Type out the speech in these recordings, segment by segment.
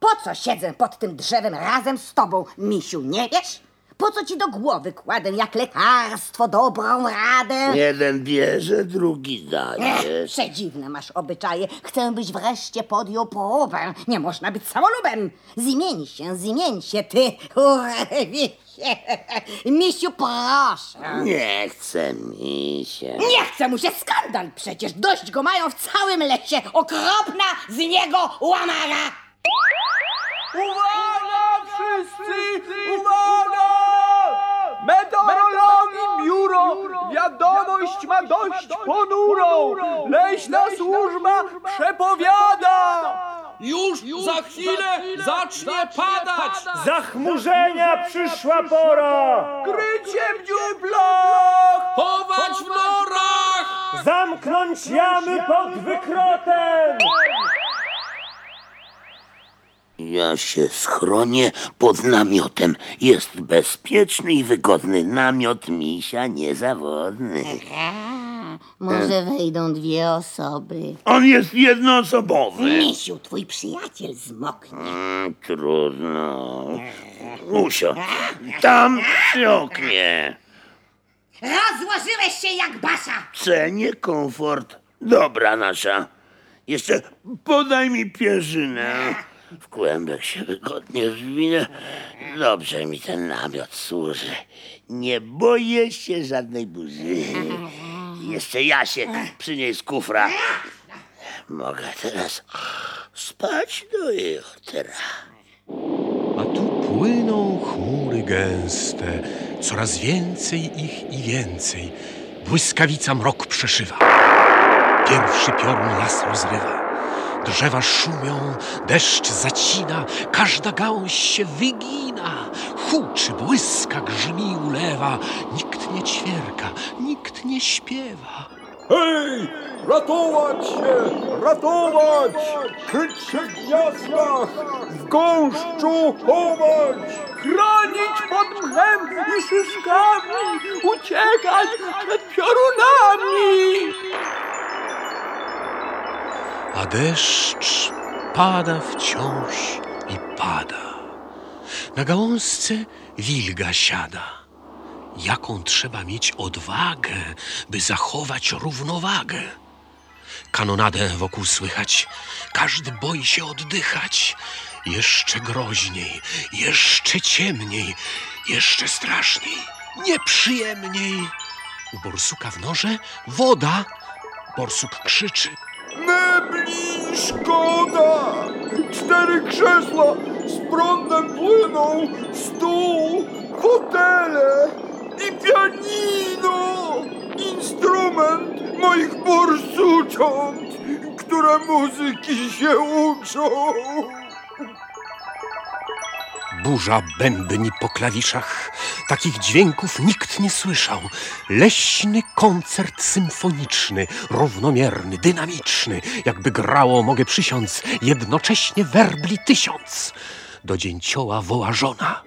Po co siedzę pod tym drzewem razem z tobą, misiu, nie wiesz? Po co ci do głowy kładę jak lekarstwo dobrą radę? Jeden bierze, drugi Ech, daje. przedziwne masz obyczaje. Chcę, byś wreszcie podjął połowę. Nie można być samolubem. Zmień się, zmień się, ty urwisie. Misiu, proszę. Nie chce mi się. Nie chce mu się skandal przecież. Dość go mają w całym lesie. Okropna z niego łamara. Uwaga wszyscy! Uwaga! Wiadomość ma dość ponurą! Leśna służba przepowiada! Już za chwilę zacznie padać! Zachmurzenia przyszła pora! Krycie w dziuplach! Chować w norach! Zamknąć jamy pod wykrotem! Ja się schronię pod namiotem. Jest bezpieczny i wygodny namiot misia niezawodny. Może wejdą dwie osoby. On jest jednoosobowy. Misiu, twój przyjaciel zmoknie. Mm, Trudno. Usio, tam przy oknie. Rozłożyłeś się jak basza. Cenię komfort. Dobra nasza. Jeszcze podaj mi pierzynę. W kłębek się wygodnie zwinę. Dobrze mi ten namiot służy. Nie boję się żadnej burzy. Jeszcze Jasiek przynieś kufra. Mogę teraz spać do jutra. A tu płyną chmury gęste, coraz więcej ich i więcej. Błyskawica mrok przeszywa. Pierwszy piorun las rozrywa. Drzewa szumią, deszcz zacina, każda gałąź się wygina. Huczy, błyska, grzmi, ulewa. Nikt nie ćwierka, nikt nie śpiewa. Hej! Ratować się! Ratować! Kryć się w gniazdach! W gąszczu chować! Chronić pod mchem i szyszkami! Uciekać przed deszcz pada wciąż i pada. Na gałązce wilga siada. Jaką trzeba mieć odwagę, by zachować równowagę. Kanonadę wokół słychać, każdy boi się oddychać. Jeszcze groźniej, jeszcze ciemniej, jeszcze straszniej, nieprzyjemniej. U borsuka w norze woda. Borsuk krzyczy. Szkoda! Cztery krzesła z prądem płyną, stół, fotele i pianino! Instrument moich borsucząt, które muzyki się uczą! Burza bębni po klawiszach. Takich dźwięków nikt nie słyszał. Leśny koncert symfoniczny, równomierny, dynamiczny. Jakby grało, mogę przysiąc, jednocześnie werbli tysiąc. Do dzięcioła woła żona.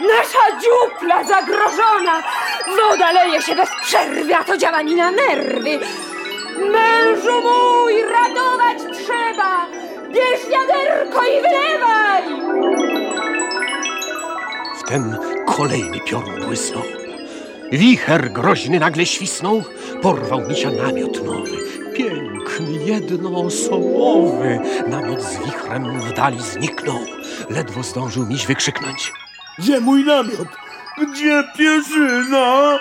Nasza dziupla zagrożona! Woda leje się bez przerwy, a to działa mi na nerwy. Mężu mój, ratować trzeba! Bierz wiaderko i wylewaj! Wtem kolejny piorun błysnął. Wicher groźny nagle świsnął, porwał misia namiot nowy. Piękny, jednoosobowy. Namiot z wichrem w dali zniknął. Ledwo zdążył miś wykrzyknąć. Gdzie mój namiot? Gdzie pierzyna?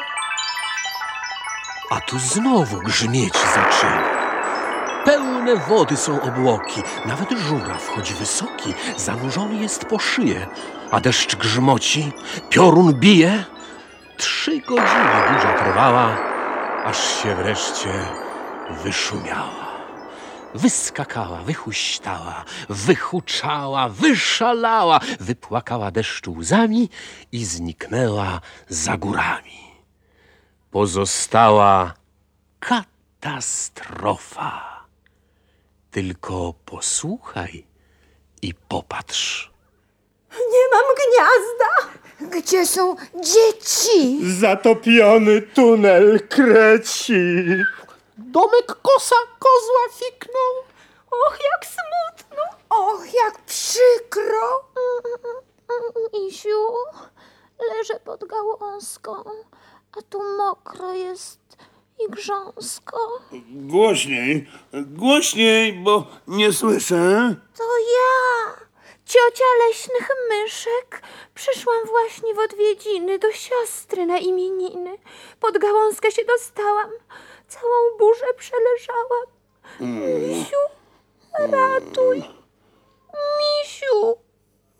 A tu znowu grzmieć zaczęło. Pełne wody są obłoki, nawet żuraw, choć wysoki, zanurzony jest po szyję, a deszcz grzmoci, piorun bije. Trzy godziny burza trwała, aż się wreszcie wyszumiała. Wyskakała, wychuśtała, wychuczała, wyszalała, wypłakała deszczu łzami i zniknęła za górami pozostała katastrofa. Tylko posłuchaj i popatrz. Nie mam gniazda! Gdzie są dzieci? Zatopiony tunel kreci. Domek kosa kozła fiknął. Och, jak smutno! Och, jak przykro! Isiu, leżę pod gałązką, a tu mokro jest i grząsko. Głośniej, głośniej, bo nie słyszę. To ja, ciocia leśnych myszek. Przyszłam właśnie w odwiedziny do siostry na imieniny. Pod gałązkę się dostałam, całą burzę przeleżałam. Misiu, ratuj. Misiu,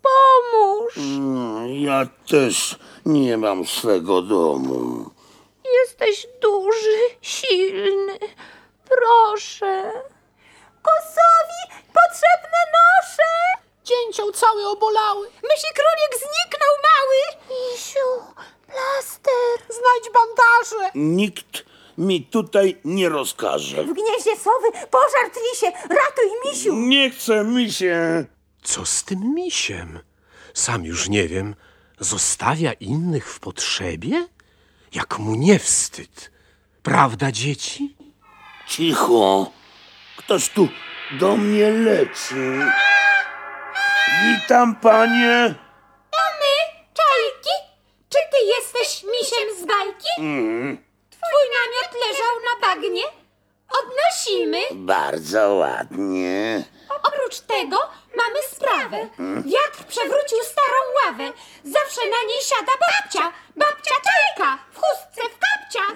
pomóż. Mm, Ja też nie mam swego domu. Jesteś duży, silny. Proszę. Kosowi potrzebne nosze. Cięcią cały obolały. Mysi królik zniknął mały. Misiu, plaster. Znajdź bandaże. Nikt mi tutaj nie rozkaże. W gnieździe sowy pożar tli się. Ratuj, misiu. Nie chce mi się. Co z tym misiem? Sam już nie wiem. Zostawia innych w potrzebie? Jak mu nie wstyd. Prawda, dzieci? Cicho. Ktoś tu do mnie leci. Witam, panie. Czajki, czy ty jesteś misiem z bajki? Twój namiot leżał na bagnie. Odnosimy. Bardzo ładnie. Oprócz tego sprawę. Wiatr przewrócił starą ławę. Zawsze na niej siada babcia. Babcia Czajka w chustce w kapciach.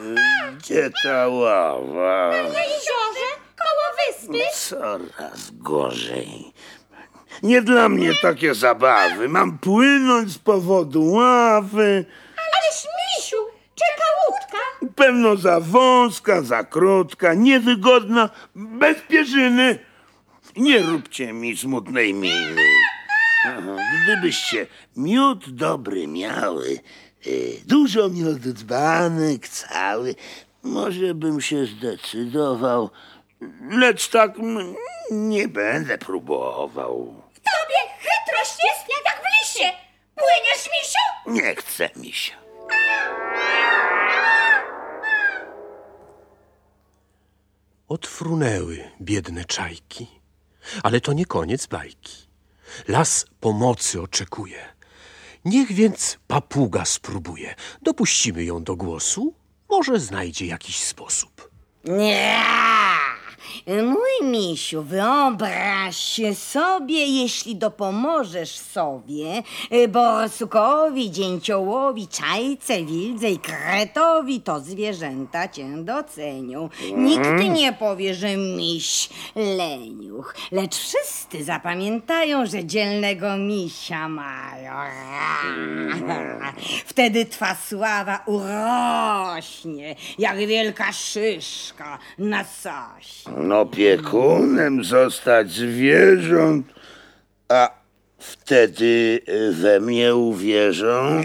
Gdzie ta ława? Na jeziorze koło wyspy. Coraz gorzej. Nie dla mnie takie zabawy. Mam płynąć z powodu ławy. Ależ misiu, czeka łódka. Pewno za wąska, za krótka, niewygodna, bez pierzyny. Nie róbcie mi smutnej miny. Aha, Gdybyście miód dobry miały, y, dużo miodu dzbanek cały, może bym się zdecydował, lecz tak nie będę próbował. Tobie chytrość jest jak w lisie. Płyniesz, misiu? Nie chce mi się. Odfrunęły biedne czajki. Ale to nie koniec bajki. Las pomocy oczekuje. Niech więc papuga spróbuje. Dopuścimy ją do głosu. Może znajdzie jakiś sposób. Nie! Mój misiu, wyobraź sobie, jeśli dopomożesz sobie, y, borsukowi, dzięciołowi, czajce, wildze i kretowi, to zwierzęta cię docenią. Nikt nie powie, że miś leniuch, lecz wszyscy zapamiętają, że dzielnego misia mają. Wtedy twa sława urośnie, jak wielka szyszka na sosie. Opiekunem zostać zwierząt, a wtedy we mnie uwierzą.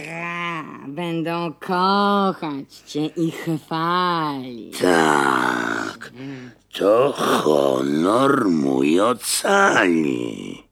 Będą kochać cię i chwalić. Tak, to honor mój ocali.